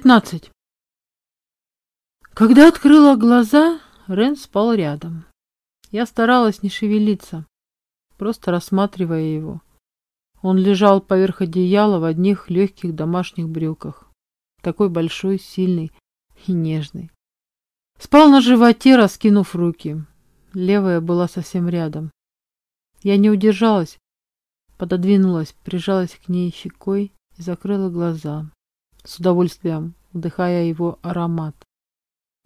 девятнадцать. Когда открыла глаза, Рен спал рядом. Я старалась не шевелиться, просто рассматривая его. Он лежал поверх одеяла в одних легких домашних брюках. Такой большой, сильный и нежный. Спал на животе, раскинув руки. Левая была совсем рядом. Я не удержалась, пододвинулась, прижалась к ней щекой и закрыла глаза, с удовольствием вдыхая его аромат.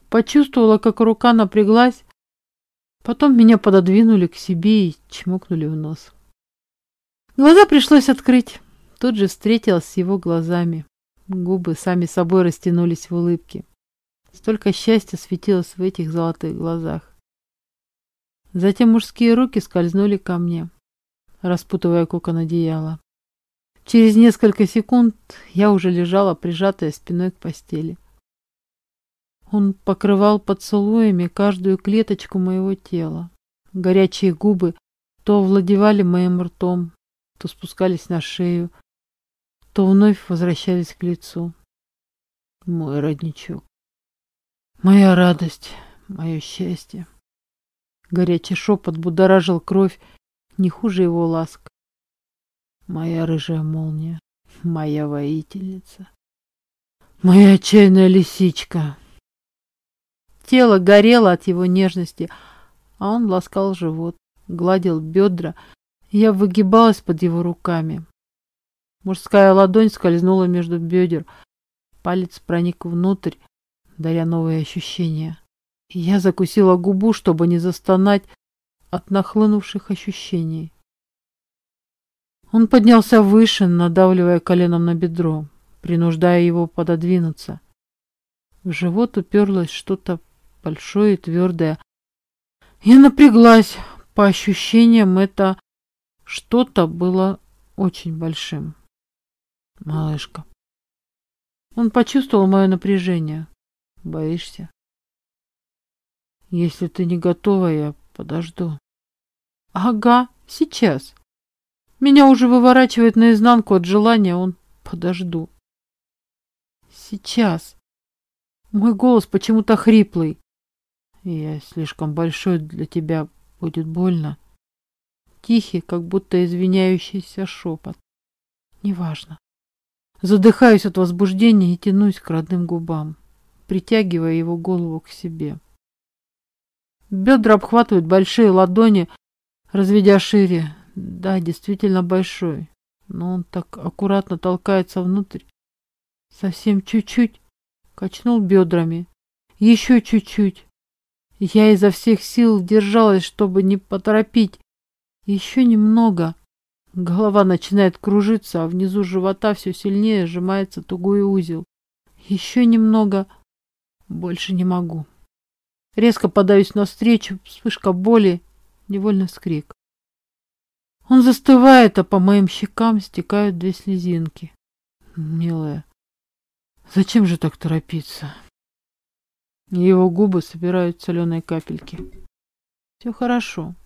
Почувствовала, как рука напряглась, потом меня пододвинули к себе и чмокнули в нос. Глаза пришлось открыть. Тут же встретилась с его глазами. Губы сами собой растянулись в улыбке. Столько счастья светилось в этих золотых глазах. Затем мужские руки скользнули ко мне, распутывая кокон одеяла. Через несколько секунд я уже лежала, прижатая спиной к постели. Он покрывал поцелуями каждую клеточку моего тела. Горячие губы то овладевали моим ртом, то спускались на шею, то вновь возвращались к лицу. Мой родничок. Моя радость, мое счастье. Горячий шепот будоражил кровь, не хуже его ласк. Моя рыжая молния, моя воительница, моя отчаянная лисичка. Тело горело от его нежности, а он ласкал живот, гладил бедра. Я выгибалась под его руками. Мужская ладонь скользнула между бедер, палец проник внутрь, даря новые ощущения. Я закусила губу, чтобы не застонать от нахлынувших ощущений. Он поднялся выше, надавливая коленом на бедро, принуждая его пододвинуться. В живот уперлось что-то большое и твердое. Я напряглась. По ощущениям, это что-то было очень большим. Малышка. Он почувствовал мое напряжение. Боишься? Если ты не готова, я подожду. Ага, сейчас. Меня уже выворачивает наизнанку от желания, он подожду. Сейчас. Мой голос почему-то хриплый. Я слишком большой для тебя, будет больно. Тихий, как будто извиняющийся шепот. Неважно. Задыхаюсь от возбуждения и тянусь к родным губам, притягивая его голову к себе. Бедра обхватывают большие ладони, разведя шире. Да, действительно большой, но он так аккуратно толкается внутрь. Совсем чуть-чуть качнул бедрами. Еще чуть-чуть. Я изо всех сил держалась, чтобы не поторопить. Еще немного. Голова начинает кружиться, а внизу живота все сильнее сжимается тугой узел. Еще немного. Больше не могу. Резко подаюсь навстречу, вспышка боли, невольно скрик. Он застывает, а по моим щекам стекают две слезинки. Милая, зачем же так торопиться? Его губы собирают соленые капельки. Все хорошо.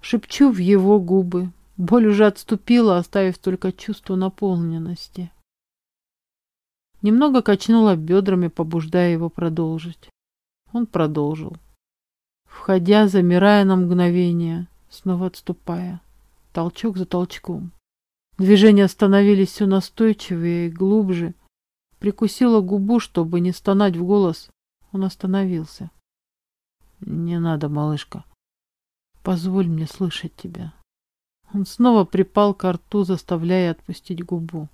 Шепчу в его губы, Боль уже отступила, оставив только чувство наполненности. Немного качнула бедрами, побуждая его продолжить. Он продолжил. Входя, замирая на мгновение, снова отступая. Толчок за толчком. Движения становились все настойчивее и глубже. Прикусила губу, чтобы не стонать в голос. Он остановился. «Не надо, малышка. Позволь мне слышать тебя». Он снова припал к рту, заставляя отпустить губу.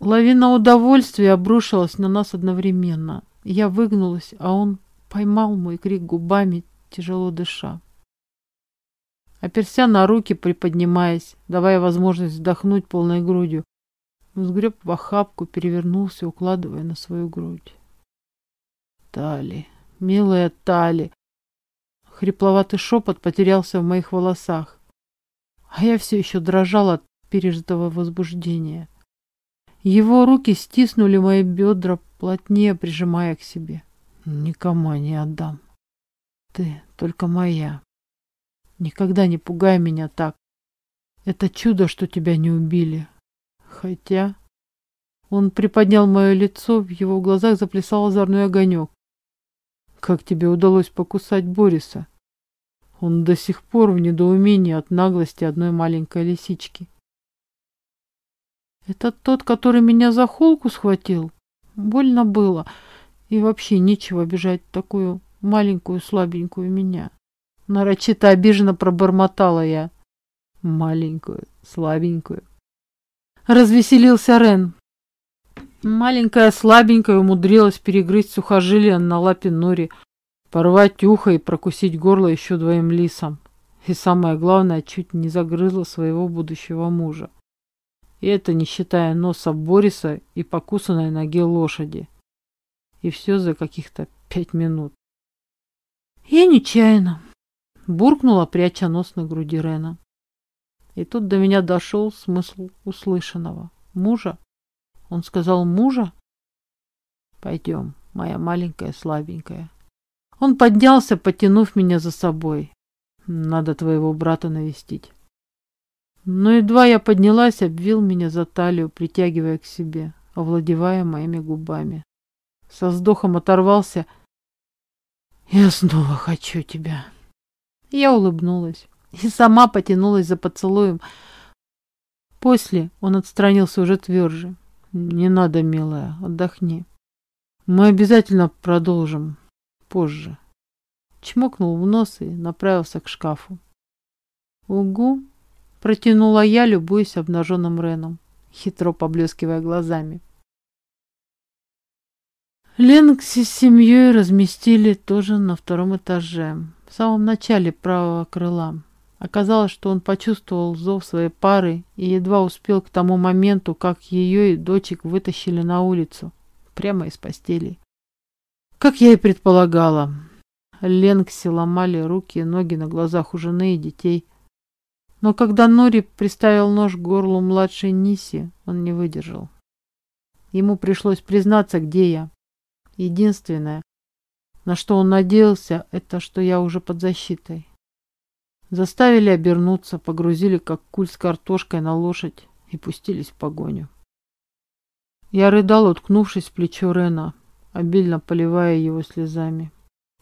Лавина удовольствия обрушилась на нас одновременно. Я выгнулась, а он поймал мой крик губами, тяжело дыша. Оперся на руки, приподнимаясь, давая возможность вздохнуть полной грудью. Взгреб в охапку, перевернулся, укладывая на свою грудь. Тали, милая Тали. Хрипловатый шепот потерялся в моих волосах а я все еще дрожал от пережитого возбуждения. Его руки стиснули мои бедра, плотнее прижимая к себе. Никому не отдам. Ты только моя. Никогда не пугай меня так. Это чудо, что тебя не убили. Хотя Он приподнял мое лицо, в его глазах заплясал озорной огонек. Как тебе удалось покусать Бориса? Он до сих пор в недоумении от наглости одной маленькой лисички. Это тот, который меня за холку схватил? Больно было. И вообще нечего обижать такую маленькую слабенькую меня. Нарочито обиженно пробормотала я. Маленькую, слабенькую. Развеселился Рен. Маленькая слабенькая умудрилась перегрызть сухожилие на лапе Нори, порвать ухо и прокусить горло еще двоим лисам. И самое главное, чуть не загрызла своего будущего мужа. И это не считая носа Бориса и покусанной ноги лошади. И все за каких-то пять минут. Я нечаянно буркнула, пряча нос на груди Рена. И тут до меня дошел смысл услышанного. Мужа? Он сказал мужа? Пойдем, моя маленькая слабенькая. Он поднялся, потянув меня за собой. Надо твоего брата навестить. Но едва я поднялась, обвил меня за талию, притягивая к себе, овладевая моими губами. Со вздохом оторвался. Я снова хочу тебя. Я улыбнулась и сама потянулась за поцелуем. После он отстранился уже тверже. Не надо, милая, отдохни. Мы обязательно продолжим позже. Чмокнул в нос и направился к шкафу. Угу, протянула я, любуясь обнаженным Реном, хитро поблескивая глазами. Ленкси с семьей разместили тоже на втором этаже, в самом начале правого крыла. Оказалось, что он почувствовал зов своей пары и едва успел к тому моменту, как ее и дочек вытащили на улицу, прямо из постели. Как я и предполагала, Ленкси ломали руки и ноги на глазах у жены и детей. Но когда Нори приставил нож к горлу младшей Ниси, он не выдержал. Ему пришлось признаться, где я. Единственное, на что он надеялся, это что я уже под защитой. Заставили обернуться, погрузили как куль с картошкой на лошадь и пустились в погоню. Я рыдал, уткнувшись в плечо Рена, обильно поливая его слезами.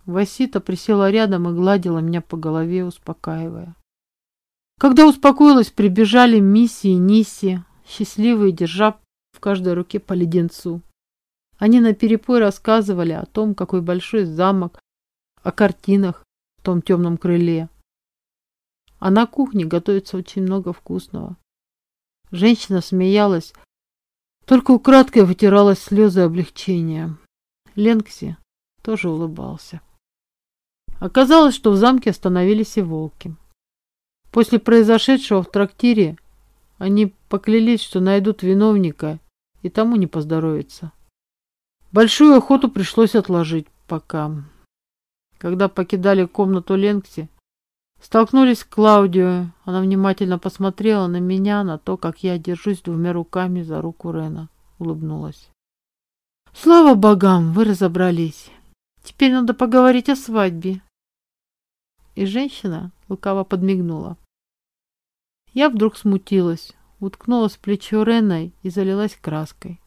Васита присела рядом и гладила меня по голове, успокаивая. Когда успокоилась, прибежали Мисси и Ниси, счастливые, держа в каждой руке по леденцу. Они наперепой рассказывали о том, какой большой замок, о картинах в том темном крыле, а на кухне готовится очень много вкусного. Женщина смеялась, только украдкой вытирала слезы облегчения. Ленкси тоже улыбался. Оказалось, что в замке остановились и волки. После произошедшего в трактире они поклялись, что найдут виновника, и тому не поздоровится. Большую охоту пришлось отложить пока. Когда покидали комнату Ленкси, Столкнулись с Клаудио. Она внимательно посмотрела на меня, на то, как я держусь двумя руками за руку Рена. Улыбнулась. Слава богам, вы разобрались. Теперь надо поговорить о свадьбе. И женщина лукаво подмигнула. Я вдруг смутилась, уткнулась в плечо Рена и залилась краской.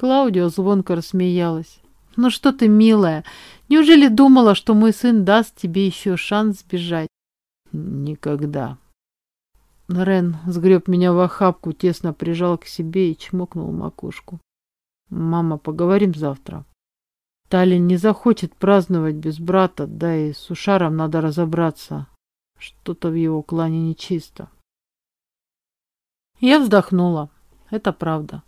Клаудио звонко рассмеялась. «Ну что ты, милая, неужели думала, что мой сын даст тебе еще шанс сбежать? Никогда. Рен сгреб меня в охапку, тесно прижал к себе и чмокнул макушку. Мама, поговорим завтра. Талин не захочет праздновать без брата, да и с Ушаром надо разобраться. Что-то в его клане нечисто. Я вздохнула. Это правда.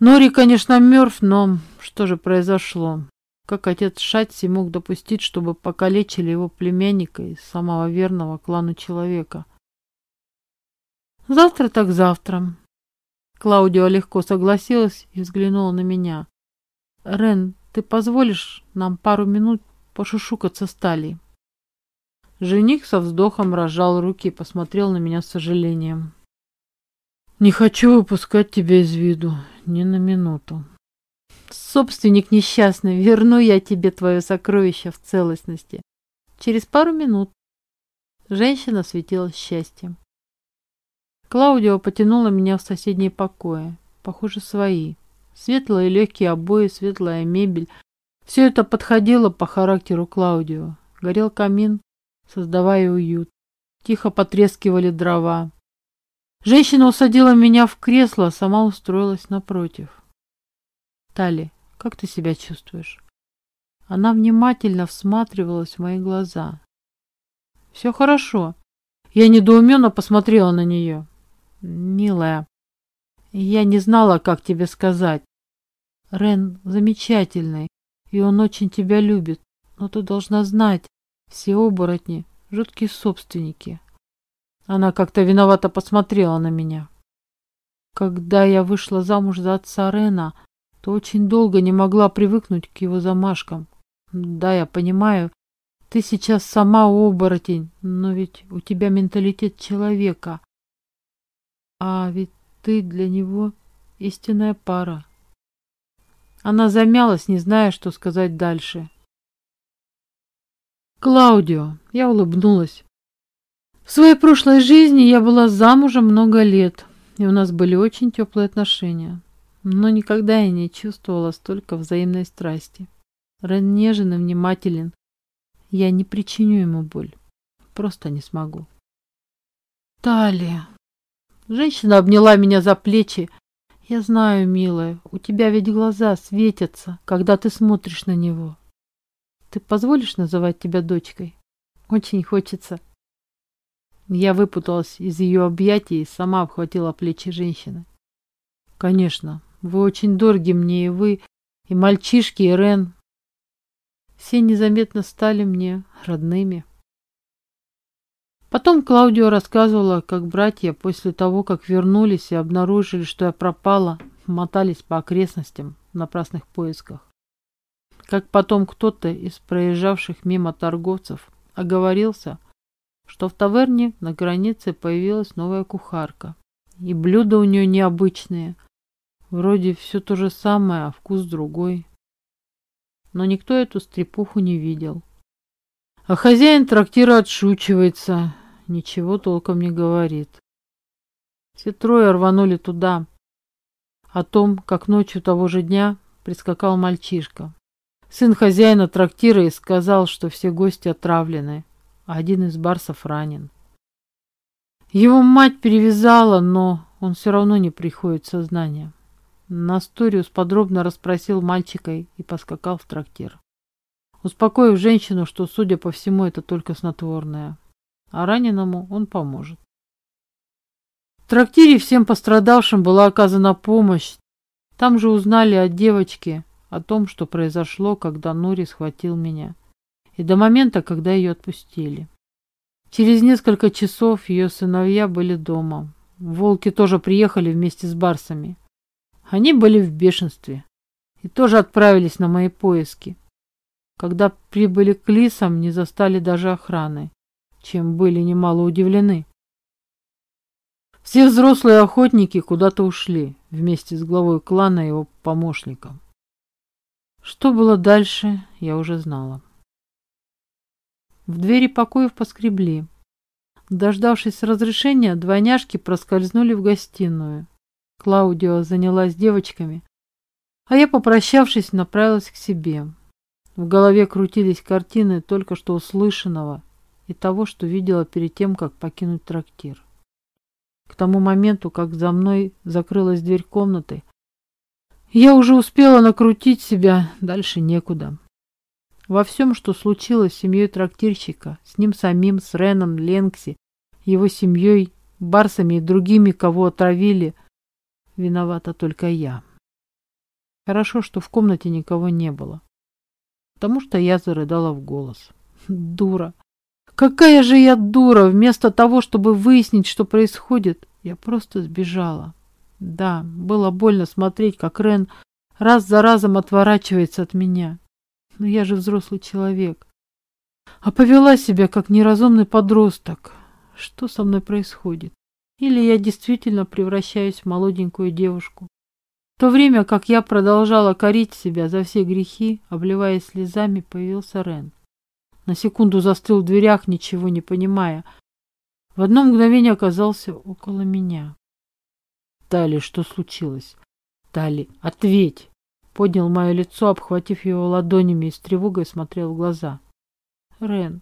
Нори, конечно, мертв, но что же произошло? Как отец Шатси мог допустить, чтобы покалечили его племянника из самого верного клану человека? Завтра так завтра. Клаудио легко согласилась и взглянула на меня. Рен, ты позволишь нам пару минут пошушукаться с Талией? Жених со вздохом разжал руки и посмотрел на меня с сожалением. «Не хочу выпускать тебя из виду ни на минуту. Собственник несчастный, верну я тебе твое сокровище в целостности. Через пару минут женщина светилась счастьем. Клаудио потянула меня в соседние покои. похоже, свои. Светлые легкие обои, светлая мебель. Все это подходило по характеру Клаудио. Горел камин, создавая уют. Тихо потрескивали дрова. Женщина усадила меня в кресло, а сама устроилась напротив. Тали, как ты себя чувствуешь? Она внимательно всматривалась в мои глаза. Все хорошо. Я недоуменно посмотрела на нее. Милая, я не знала, как тебе сказать. Рен замечательный, и он очень тебя любит. Но ты должна знать, все оборотни — жуткие собственники. Она как-то виновато посмотрела на меня. Когда я вышла замуж за отца Рена, то очень долго не могла привыкнуть к его замашкам. Да, я понимаю, ты сейчас сама оборотень, но ведь у тебя менталитет человека. А ведь ты для него истинная пара. Она замялась, не зная, что сказать дальше. Клаудио, я улыбнулась. В своей прошлой жизни я была замужем много лет, и у нас были очень теплые отношения. Но никогда я не чувствовала столько взаимной страсти. Рен нежен и внимателен. Я не причиню ему боль. Просто не смогу. Талия. Женщина обняла меня за плечи. Я знаю, милая, у тебя ведь глаза светятся, когда ты смотришь на него. Ты позволишь называть тебя дочкой? Очень хочется. Я выпуталась из ее объятий и сама обхватила плечи женщины. Конечно, вы очень дороги мне, и вы, и мальчишки, и Рен. Все незаметно стали мне родными. Потом Клаудио рассказывала, как братья после того, как вернулись и обнаружили, что я пропала, мотались по окрестностям в напрасных поисках. Как потом кто-то из проезжавших мимо торговцев оговорился, что в таверне на границе появилась новая кухарка. И блюда у нее необычные. Вроде все то же самое, а вкус другой. Но никто эту стрепуху не видел. А хозяин трактира отшучивается, ничего толком не говорит. Все трое рванули туда. О том, как ночью того же дня прискакал мальчишка. Сын хозяина трактира и сказал, что все гости отравлены, один из барсов ранен. Его мать перевязала, но он все равно не приходит в сознание. Насториус подробно расспросил мальчика и поскакал в трактир. Успокоив женщину, что, судя по всему, это только снотворное а раненому он поможет. В трактире всем пострадавшим была оказана помощь. Там же узнали от девочки о том, что произошло, когда Нури схватил меня, и до момента, когда ее отпустили. Через несколько часов ее сыновья были дома. Волки тоже приехали вместе с барсами. Они были в бешенстве и тоже отправились на мои поиски. Когда прибыли к лисам, не застали даже охраны чем были немало удивлены. Все взрослые охотники куда-то ушли вместе с главой клана и его помощником. Что было дальше, я уже знала. В двери покоев поскребли. Дождавшись разрешения, двойняшки проскользнули в гостиную. Клаудио занялась девочками, а я, попрощавшись, направилась к себе. В голове крутились картины только что услышанного и того, что видела перед тем, как покинуть трактир. К тому моменту, как за мной закрылась дверь комнаты, я уже успела накрутить себя, дальше некуда. Во всем, что случилось с семьей трактирщика, с ним самим, с Реном, Ленкси, его семьей, барсами и другими, кого отравили, виновата только я. Хорошо, что в комнате никого не было, потому что я зарыдала в голос. Дура! Какая же я дура! Вместо того, чтобы выяснить, что происходит, я просто сбежала. Да, было больно смотреть, как Рен раз за разом отворачивается от меня. Но я же взрослый человек. А повела себя, как неразумный подросток. Что со мной происходит? Или я действительно превращаюсь в молоденькую девушку? В то время, как я продолжала корить себя за все грехи, обливаясь слезами, появился Рен. На секунду застыл в дверях, ничего не понимая. В одно мгновение оказался около меня. Далее, что случилось? Тали, ответь!» Поднял мое лицо, обхватив его ладонями и с тревогой смотрел в глаза. «Рен!»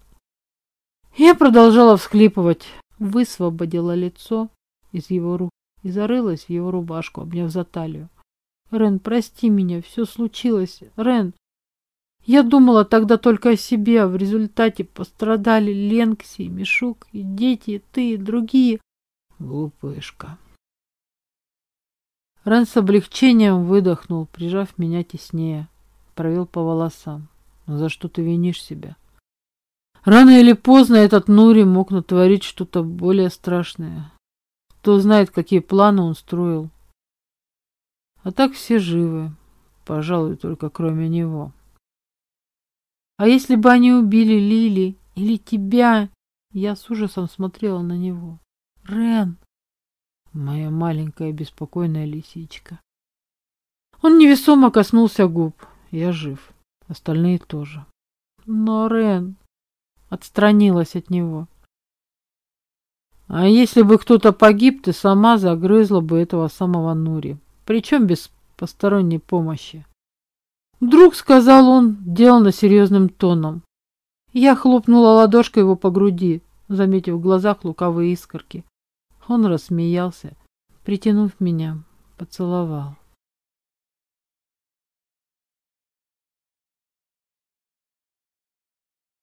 Я продолжала всхлипывать, высвободила лицо из его рук и зарылась в его рубашку, обняв за талию. «Рен, прости меня, все случилось. Рен, я думала тогда только о себе, а в результате пострадали Ленкси, Мишук, и дети, и ты, и другие. Глупышка. Рен с облегчением выдохнул, прижав меня теснее. Провел по волосам. Но за что ты винишь себя? Рано или поздно этот Нури мог натворить что-то более страшное. Кто знает, какие планы он строил. А так все живы. Пожалуй, только кроме него. А если бы они убили Лили или тебя? Я с ужасом смотрела на него. Рен, моя маленькая беспокойная лисичка. Он невесомо коснулся губ. Я жив. Остальные тоже. Но Рен отстранилась от него. А если бы кто-то погиб, ты сама загрызла бы этого самого Нури. Причем без посторонней помощи. Вдруг, сказал он, делано серьезным тоном. Я хлопнула ладошкой его по груди, заметив в глазах лукавые искорки. Он рассмеялся, притянув меня, поцеловал.